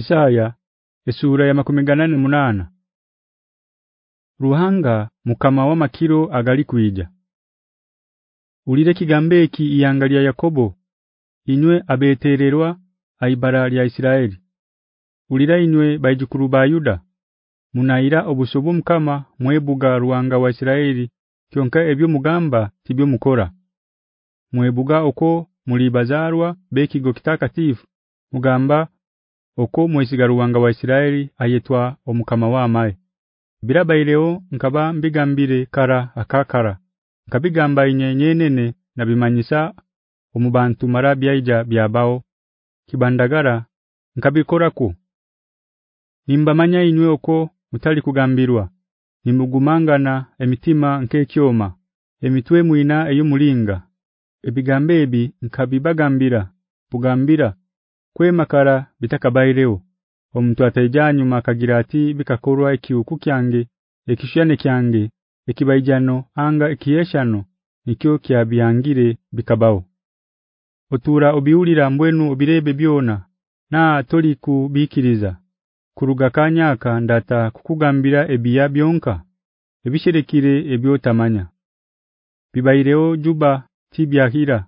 Isaya esura ya 188 Ruhanga mukama wa makiro agali kuija. Ulire kigambe ki iyangalia Yakobo? Inywe abetererwa aibara lya Isiraeli. Ulira inywe bayijukuru ba Yuda? Munaira obusobo mukama mwebuga ruwanga wa Isiraeli kyonka ebyo mugamba tibyo mukora. Mwebuga oko muri bazarwa bekigo kitakatifu mugamba oko mwesiga ruwanga wa Isiraeli ayetwa omukama wa amaye birabaireo nkaba mbigambire kara akakara nkabigamba inyenyenene nabimanyisa omubantu marabya ija byabao. Kibandagara nkabikora ku nimbamanya inywe oko mutali kugambirwa. Nimugumangana emitima nkekyoma emitwe muina eyumulinga ebigambe ebi nkabibagambira bugambira kwemakara bitakabairewo omuntu atayijanyu akagira ati bikakorwa ikiuku kyange ekishyane kyange ekibaijano anga ekiyeshano nikyo kyabyangire bikabao. Otura obiulira mbwenu obirebe byona na toli kubikiriza. Kuruga kanyaka ndata kukugambira ebiya byonka ebisherekire ebyotamanya. Bibaireo juba tibyahira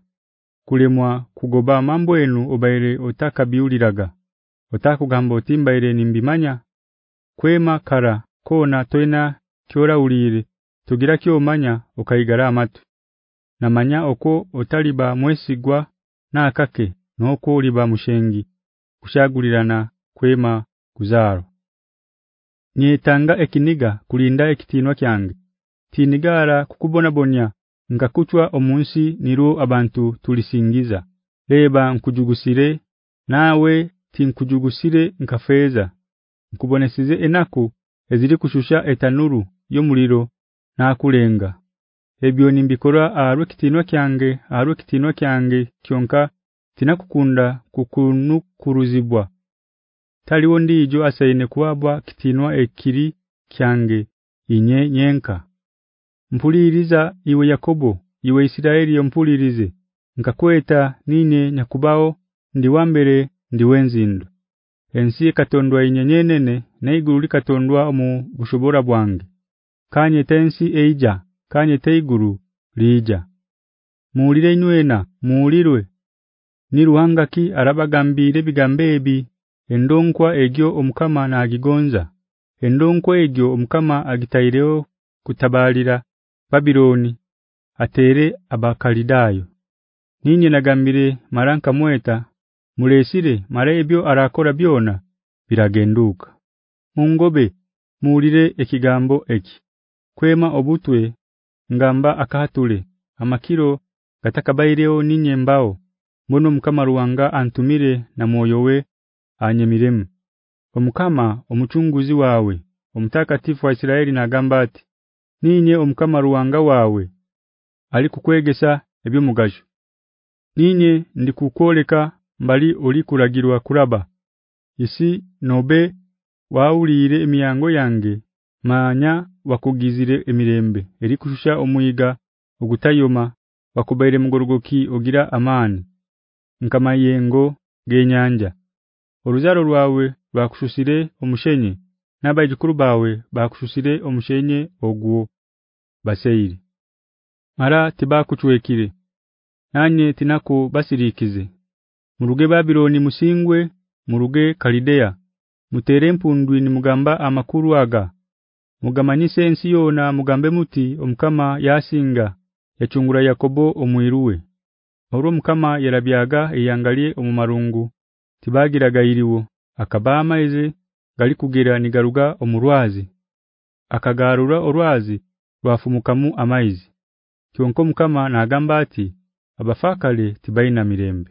kulemwa kugoba mambo enu obaire otakabiuliraga otakugamba otimbaire nimbimanya kwema kara kona toina kyora ulire tugira kyomanya okaigara amatu. Namanya oko otaliba mwesigwa na akake noko uliba mushengi kushagulirana kwema kuzaro. Nyetanga ekiniga kulinda ekitinwa kyange. Tinigara kukubona bonya ngakutwa omunsi niro abantu tulisingiza. Leba nkujugusire nawe tinkujugusire nkafeza. Nkubonesize enaku ezili kushusha etanuru yomuliro nakulenga ebyo nimbikora arukitino kyange arukitino kyange kyonka tinakukunda kukunukuruzibwa taliwo ndijo asaine kuwabwa kitinwa ekiri kyange inye nyenka mpuliriza iwe Yakobo iwe Isiraeli yompulirize nkakweta ninye nyakubao ndi wambere ndi wenzindo ensi katondwa inyenyenene na iguru likatondwa mu bushobora bwange. Kanye tensi eija kanye teiguru lija. Muulire inywena muulirwe ni ruhanga ki arabagambire bigambebi endonkwa egyo omukama na agigonza endonkwa egyo omukama agitaireo kutabalira Babiloni atere abakalidayo. Ninyi nagambire maranka mweta mulesire mara ebyo arakora byona biragenduka. Mungobe muulire ekigambo eki. Kwema obutwe ngamba akahatule. Amakiro gatakabaireo ninye mbao. Mbono mukama ruwanga antumire na moyo we anyemiremu omukama omuchunguzi wawe omutakatifu wa Isiraeli na gambati ninye omukama ruwanga wawe. Ali kukwegesa ebyo mugasho ninye ndikukoleka mbali oli kuragirwa kuraba isi nobe waulire emiyango yange manya wakugizire emirembe eri kushusha omuyiga ogutayoma bakubaire mugorogoki ogira amani nkamayengo genyanja oruzaro rwawe bakushusire omushenye nabayikuru bawe bakushusire omushenye ogwo baseire mara tibakuchwekire. Nanye tinako basirikize. Muruge babiloni musingwe muruge kalidea mutere mpundwi ni mugamba amakuru aga. Mugamanyise ensi yona mugambe muti omkama yasinga yachungura yakobo omwiruwe Oro mukama yarabyaga eyangalie omumarungu. Tibagiraga iriwo akabama ize gali kugera nigaruga omurwazi. Akagarura orwazi rwafumukamu amaizi. Kyonko mukama na agamba ati abafakale tibaina mirembe